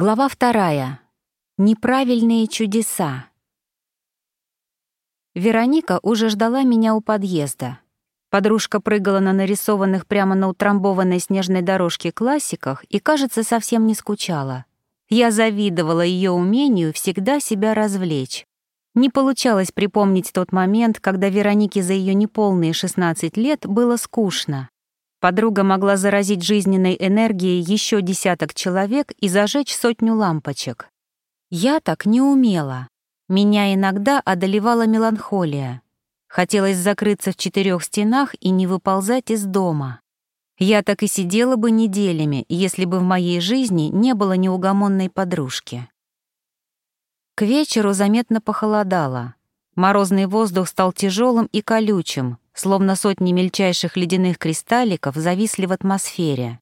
Глава вторая. Неправильные чудеса. Вероника уже ждала меня у подъезда. Подружка прыгала на нарисованных прямо на утрамбованной снежной дорожке классиках и, кажется, совсем не скучала. Я завидовала ее умению всегда себя развлечь. Не получалось припомнить тот момент, когда Веронике за ее неполные 16 лет было скучно. Подруга могла заразить жизненной энергией еще десяток человек и зажечь сотню лампочек. Я так не умела. Меня иногда одолевала меланхолия. Хотелось закрыться в четырех стенах и не выползать из дома. Я так и сидела бы неделями, если бы в моей жизни не было неугомонной подружки. К вечеру заметно похолодало. Морозный воздух стал тяжелым и колючим, словно сотни мельчайших ледяных кристалликов зависли в атмосфере.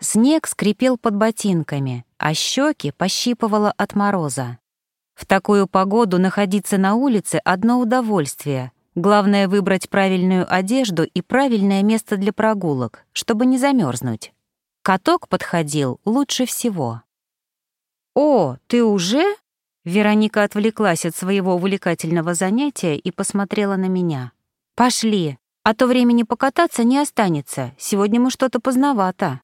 Снег скрипел под ботинками, а щеки пощипывало от мороза. В такую погоду находиться на улице — одно удовольствие. Главное — выбрать правильную одежду и правильное место для прогулок, чтобы не замерзнуть. Каток подходил лучше всего. «О, ты уже?» Вероника отвлеклась от своего увлекательного занятия и посмотрела на меня. «Пошли, а то времени покататься не останется, сегодня мы что-то поздновато».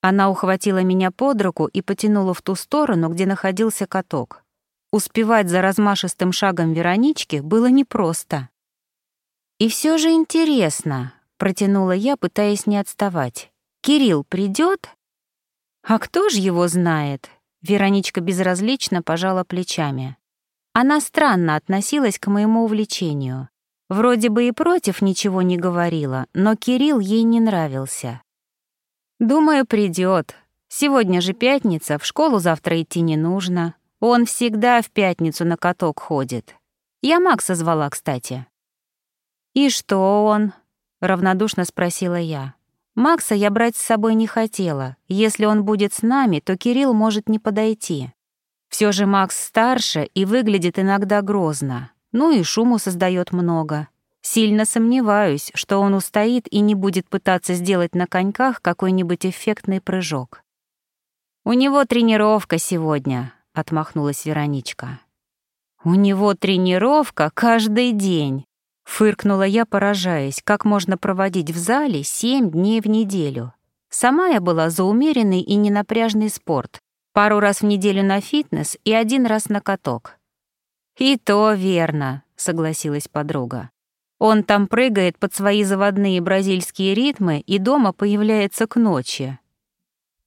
Она ухватила меня под руку и потянула в ту сторону, где находился каток. Успевать за размашистым шагом Веронички было непросто. «И все же интересно», — протянула я, пытаясь не отставать. «Кирилл придет? «А кто ж его знает?» Вероничка безразлично пожала плечами. Она странно относилась к моему увлечению. Вроде бы и против ничего не говорила, но Кирилл ей не нравился. «Думаю, придет. Сегодня же пятница, в школу завтра идти не нужно. Он всегда в пятницу на каток ходит. Я Макса звала, кстати». «И что он?» — равнодушно спросила я. Макса я брать с собой не хотела. Если он будет с нами, то Кирилл может не подойти. Все же Макс старше и выглядит иногда грозно. Ну и шуму создает много. Сильно сомневаюсь, что он устоит и не будет пытаться сделать на коньках какой-нибудь эффектный прыжок. «У него тренировка сегодня», — отмахнулась Вероничка. «У него тренировка каждый день», — фыркнула я, поражаясь, как можно проводить в зале семь дней в неделю. Сама я была за умеренный и ненапряжный спорт. Пару раз в неделю на фитнес и один раз на каток. «И то верно», — согласилась подруга. «Он там прыгает под свои заводные бразильские ритмы и дома появляется к ночи».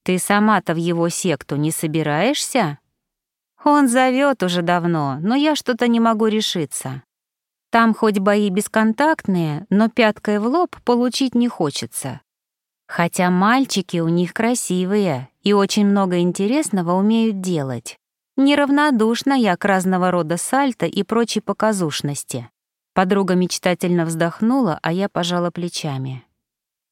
«Ты сама-то в его секту не собираешься?» «Он зовет уже давно, но я что-то не могу решиться. Там хоть бои бесконтактные, но пяткой в лоб получить не хочется. Хотя мальчики у них красивые и очень много интересного умеют делать. Неравнодушна я к разного рода сальто и прочей показушности. Подруга мечтательно вздохнула, а я пожала плечами.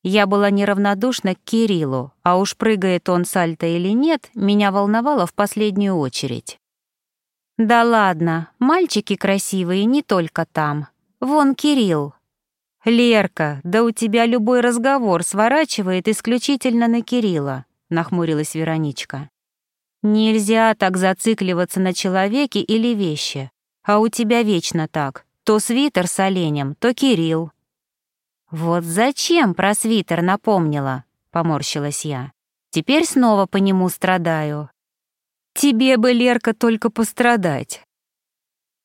Я была неравнодушна к Кириллу, а уж прыгает он сальто или нет, меня волновало в последнюю очередь. «Да ладно, мальчики красивые не только там. Вон Кирилл». «Лерка, да у тебя любой разговор сворачивает исключительно на Кирилла», — нахмурилась Вероничка. Нельзя так зацикливаться на человеке или вещи. А у тебя вечно так. То свитер с оленем, то Кирилл. Вот зачем про свитер напомнила, поморщилась я. Теперь снова по нему страдаю. Тебе бы, Лерка, только пострадать.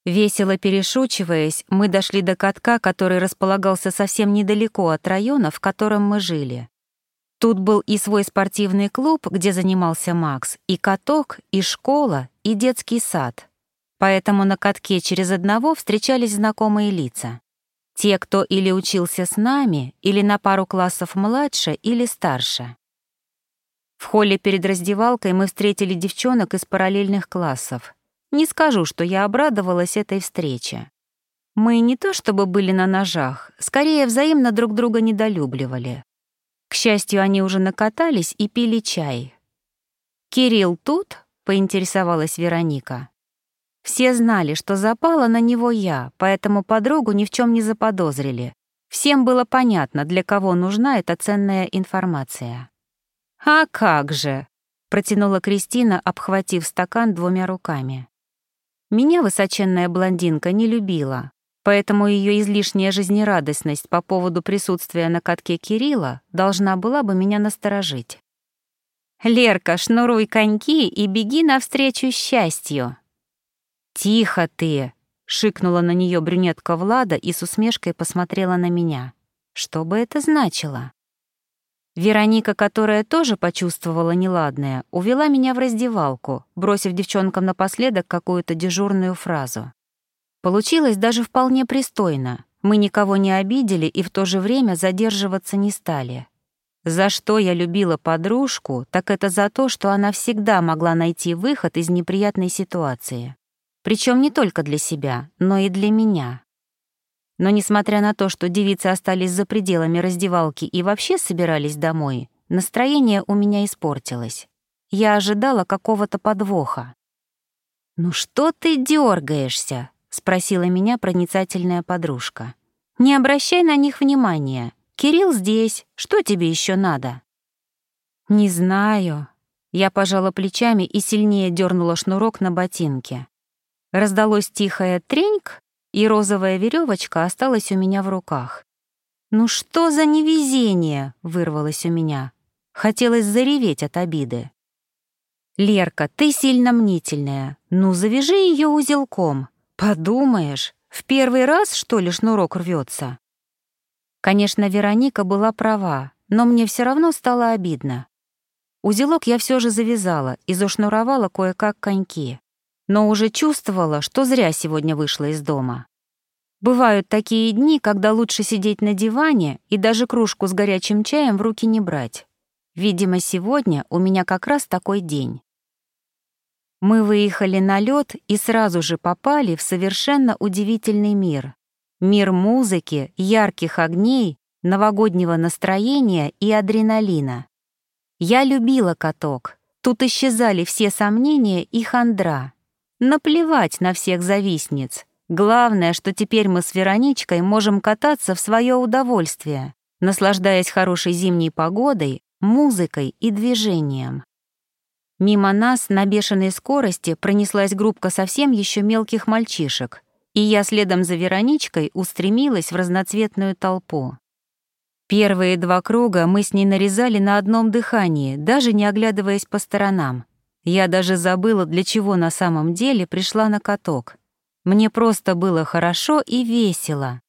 Весело перешучиваясь, мы дошли до катка, который располагался совсем недалеко от района, в котором мы жили. Тут был и свой спортивный клуб, где занимался Макс, и каток, и школа, и детский сад. Поэтому на катке через одного встречались знакомые лица. Те, кто или учился с нами, или на пару классов младше или старше. В холле перед раздевалкой мы встретили девчонок из параллельных классов. Не скажу, что я обрадовалась этой встрече. Мы не то чтобы были на ножах, скорее взаимно друг друга недолюбливали. К счастью, они уже накатались и пили чай. «Кирилл тут?» — поинтересовалась Вероника. Все знали, что запала на него я, поэтому подругу ни в чем не заподозрили. Всем было понятно, для кого нужна эта ценная информация. «А как же!» протянула Кристина, обхватив стакан двумя руками. Меня высоченная блондинка не любила, поэтому ее излишняя жизнерадостность по поводу присутствия на катке Кирилла должна была бы меня насторожить. «Лерка, шнуруй коньки и беги навстречу счастью!» «Тихо ты!» — шикнула на нее брюнетка Влада и с усмешкой посмотрела на меня. Что бы это значило? Вероника, которая тоже почувствовала неладное, увела меня в раздевалку, бросив девчонкам напоследок какую-то дежурную фразу. Получилось даже вполне пристойно. Мы никого не обидели и в то же время задерживаться не стали. За что я любила подружку, так это за то, что она всегда могла найти выход из неприятной ситуации. Причем не только для себя, но и для меня. Но несмотря на то, что девицы остались за пределами раздевалки и вообще собирались домой, настроение у меня испортилось. Я ожидала какого-то подвоха. «Ну что ты дергаешься? Спросила меня проницательная подружка. «Не обращай на них внимания. Кирилл здесь. Что тебе еще надо?» «Не знаю». Я пожала плечами и сильнее дернула шнурок на ботинке. Раздалось тихое треньк, и розовая веревочка осталась у меня в руках. «Ну что за невезение!» — вырвалось у меня. Хотелось зареветь от обиды. «Лерка, ты сильно мнительная. Ну, завяжи ее узелком. Подумаешь, в первый раз, что ли, шнурок рвется? Конечно, Вероника была права, но мне все равно стало обидно. Узелок я все же завязала и зашнуровала кое-как коньки но уже чувствовала, что зря сегодня вышла из дома. Бывают такие дни, когда лучше сидеть на диване и даже кружку с горячим чаем в руки не брать. Видимо, сегодня у меня как раз такой день. Мы выехали на лед и сразу же попали в совершенно удивительный мир. Мир музыки, ярких огней, новогоднего настроения и адреналина. Я любила каток. Тут исчезали все сомнения и хандра. Наплевать на всех завистниц. Главное, что теперь мы с Вероничкой можем кататься в свое удовольствие, наслаждаясь хорошей зимней погодой, музыкой и движением. Мимо нас на бешеной скорости пронеслась группка совсем еще мелких мальчишек, и я следом за Вероничкой устремилась в разноцветную толпу. Первые два круга мы с ней нарезали на одном дыхании, даже не оглядываясь по сторонам. Я даже забыла, для чего на самом деле пришла на каток. Мне просто было хорошо и весело.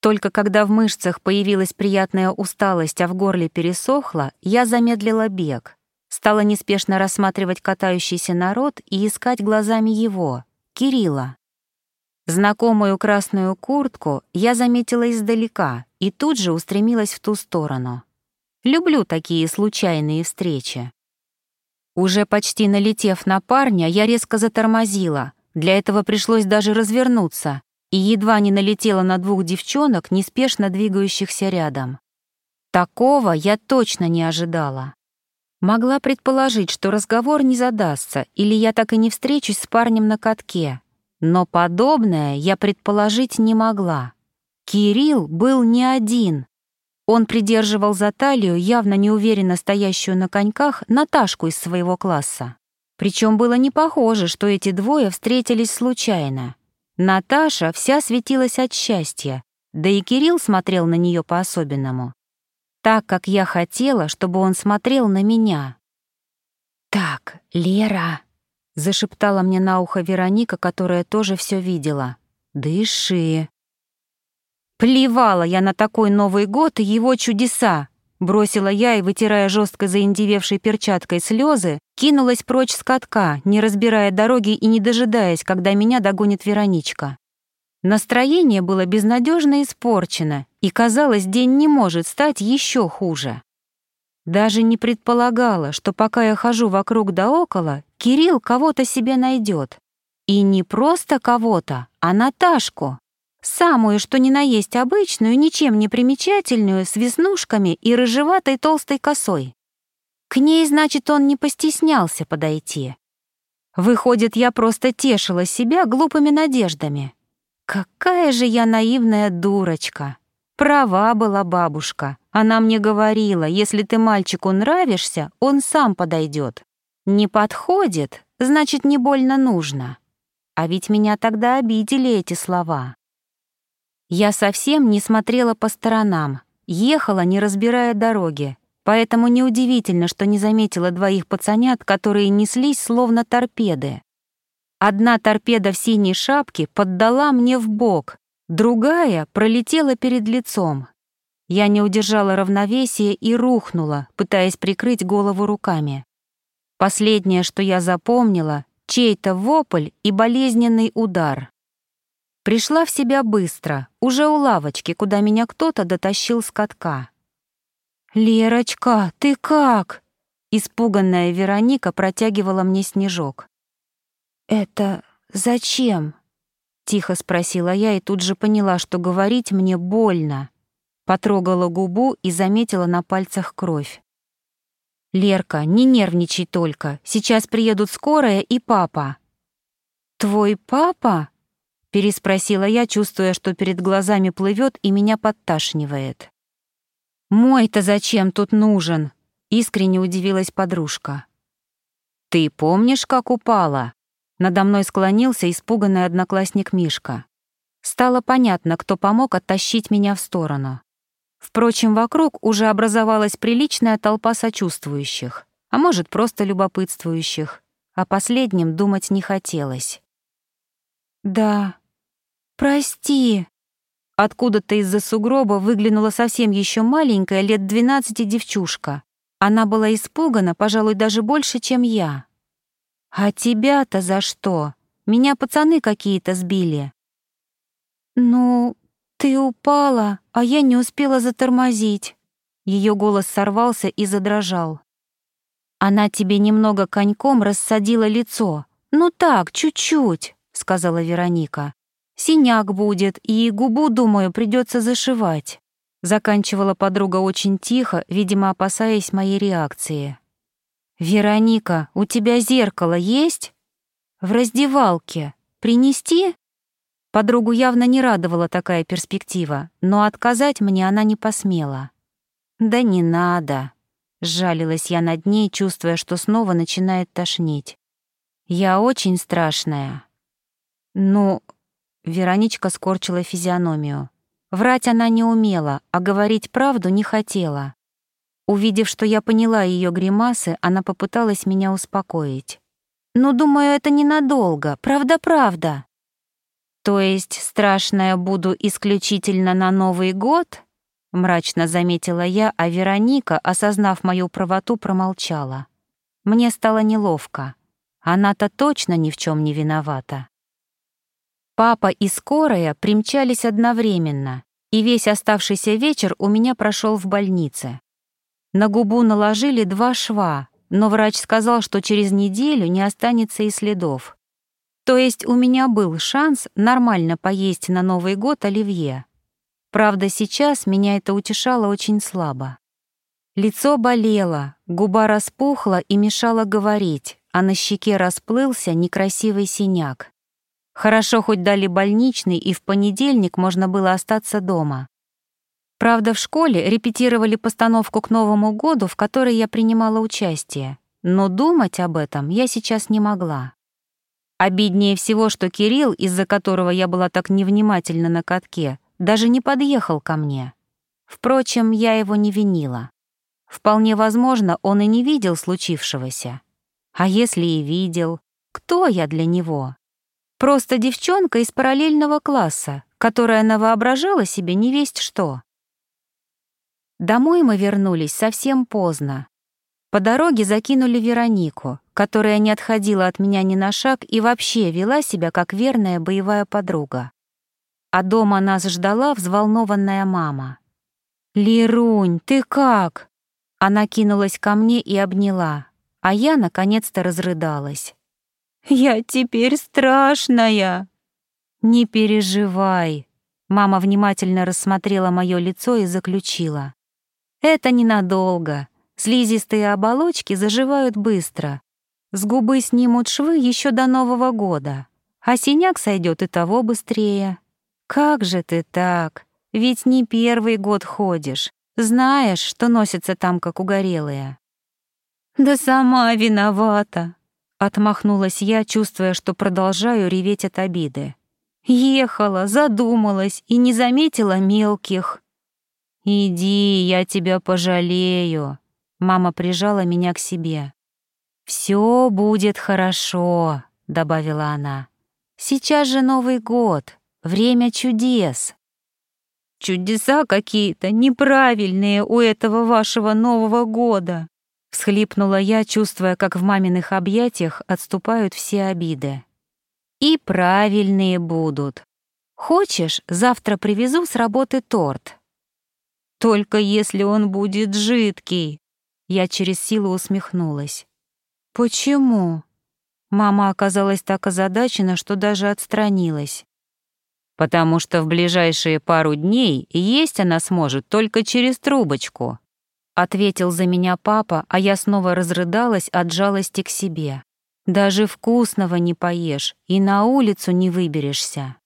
Только когда в мышцах появилась приятная усталость, а в горле пересохло, я замедлила бег. Стала неспешно рассматривать катающийся народ и искать глазами его, Кирилла. Знакомую красную куртку я заметила издалека и тут же устремилась в ту сторону. Люблю такие случайные встречи. Уже почти налетев на парня, я резко затормозила. Для этого пришлось даже развернуться и едва не налетела на двух девчонок, неспешно двигающихся рядом. Такого я точно не ожидала. Могла предположить, что разговор не задастся, или я так и не встречусь с парнем на катке. Но подобное я предположить не могла. Кирилл был не один. Он придерживал за талию, явно неуверенно стоящую на коньках, Наташку из своего класса. Причем было не похоже, что эти двое встретились случайно. Наташа вся светилась от счастья, да и Кирилл смотрел на нее по-особенному. Так, как я хотела, чтобы он смотрел на меня. «Так, Лера», — зашептала мне на ухо Вероника, которая тоже все видела. «Дыши». Плевала я на такой Новый год и его чудеса. Бросила я и, вытирая жестко заиндевевшей перчаткой слезы, кинулась прочь с катка, не разбирая дороги и не дожидаясь, когда меня догонит Вероничка. Настроение было безнадежно испорчено, и, казалось, день не может стать еще хуже. Даже не предполагала, что пока я хожу вокруг да около, Кирилл кого-то себе найдет. И не просто кого-то, а Наташку. Самую, что ни на есть обычную, ничем не примечательную, с веснушками и рыжеватой толстой косой. К ней, значит, он не постеснялся подойти. Выходит, я просто тешила себя глупыми надеждами. Какая же я наивная дурочка. Права была бабушка. Она мне говорила, если ты мальчику нравишься, он сам подойдет. Не подходит, значит, не больно нужно. А ведь меня тогда обидели эти слова. Я совсем не смотрела по сторонам, ехала, не разбирая дороги, поэтому неудивительно, что не заметила двоих пацанят, которые неслись словно торпеды. Одна торпеда в синей шапке поддала мне в бок, другая пролетела перед лицом. Я не удержала равновесия и рухнула, пытаясь прикрыть голову руками. Последнее, что я запомнила, чей-то вопль и болезненный удар. Пришла в себя быстро, уже у лавочки, куда меня кто-то дотащил с катка. «Лерочка, ты как?» Испуганная Вероника протягивала мне снежок. «Это зачем?» — тихо спросила я и тут же поняла, что говорить мне больно. Потрогала губу и заметила на пальцах кровь. «Лерка, не нервничай только. Сейчас приедут скорая и папа». «Твой папа?» — переспросила я, чувствуя, что перед глазами плывет и меня подташнивает. «Мой-то зачем тут нужен?» — искренне удивилась подружка. «Ты помнишь, как упала?» Надо мной склонился испуганный одноклассник Мишка. Стало понятно, кто помог оттащить меня в сторону. Впрочем, вокруг уже образовалась приличная толпа сочувствующих, а может, просто любопытствующих. О последнем думать не хотелось. «Да, прости». Откуда-то из-за сугроба выглянула совсем еще маленькая, лет двенадцати девчушка. Она была испугана, пожалуй, даже больше, чем я. «А тебя-то за что? Меня пацаны какие-то сбили». «Ну, «Ты упала, а я не успела затормозить». Ее голос сорвался и задрожал. «Она тебе немного коньком рассадила лицо. Ну так, чуть-чуть», — сказала Вероника. «Синяк будет, и губу, думаю, придется зашивать». Заканчивала подруга очень тихо, видимо, опасаясь моей реакции. «Вероника, у тебя зеркало есть?» «В раздевалке. Принести?» Подругу явно не радовала такая перспектива, но отказать мне она не посмела. «Да не надо», — сжалилась я над ней, чувствуя, что снова начинает тошнить. «Я очень страшная». «Ну...» — Вероничка скорчила физиономию. Врать она не умела, а говорить правду не хотела. Увидев, что я поняла ее гримасы, она попыталась меня успокоить. «Ну, думаю, это ненадолго. Правда-правда». «То есть страшное буду исключительно на Новый год?» — мрачно заметила я, а Вероника, осознав мою правоту, промолчала. Мне стало неловко. Она-то точно ни в чем не виновата. Папа и скорая примчались одновременно, и весь оставшийся вечер у меня прошел в больнице. На губу наложили два шва, но врач сказал, что через неделю не останется и следов. То есть у меня был шанс нормально поесть на Новый год оливье. Правда, сейчас меня это утешало очень слабо. Лицо болело, губа распухла и мешала говорить, а на щеке расплылся некрасивый синяк. Хорошо хоть дали больничный, и в понедельник можно было остаться дома. Правда, в школе репетировали постановку к Новому году, в которой я принимала участие, но думать об этом я сейчас не могла. Обиднее всего, что Кирилл, из-за которого я была так невнимательна на катке, даже не подъехал ко мне. Впрочем, я его не винила. Вполне возможно, он и не видел случившегося. А если и видел, кто я для него? Просто девчонка из параллельного класса, которая навоображала себе не весть что. Домой мы вернулись совсем поздно. По дороге закинули Веронику, которая не отходила от меня ни на шаг и вообще вела себя как верная боевая подруга. А дома нас ждала взволнованная мама. «Лерунь, ты как?» Она кинулась ко мне и обняла, а я наконец-то разрыдалась. «Я теперь страшная!» «Не переживай!» Мама внимательно рассмотрела мое лицо и заключила. «Это ненадолго. Слизистые оболочки заживают быстро. С губы снимут швы еще до Нового года, а синяк сойдет и того быстрее. Как же ты так? Ведь не первый год ходишь. Знаешь, что носится там, как угорелые. Да сама виновата, отмахнулась я, чувствуя, что продолжаю реветь от обиды. Ехала, задумалась и не заметила мелких. Иди, я тебя пожалею. Мама прижала меня к себе. Все будет хорошо, добавила она. Сейчас же Новый год, время чудес. Чудеса какие-то неправильные у этого вашего Нового года. Всхлипнула я, чувствуя, как в маминых объятиях отступают все обиды. И правильные будут. Хочешь, завтра привезу с работы торт? Только если он будет жидкий. Я через силу усмехнулась. Почему? Мама оказалась так озадачена, что даже отстранилась. Потому что в ближайшие пару дней есть она сможет только через трубочку. Ответил за меня папа, а я снова разрыдалась от жалости к себе. Даже вкусного не поешь и на улицу не выберешься.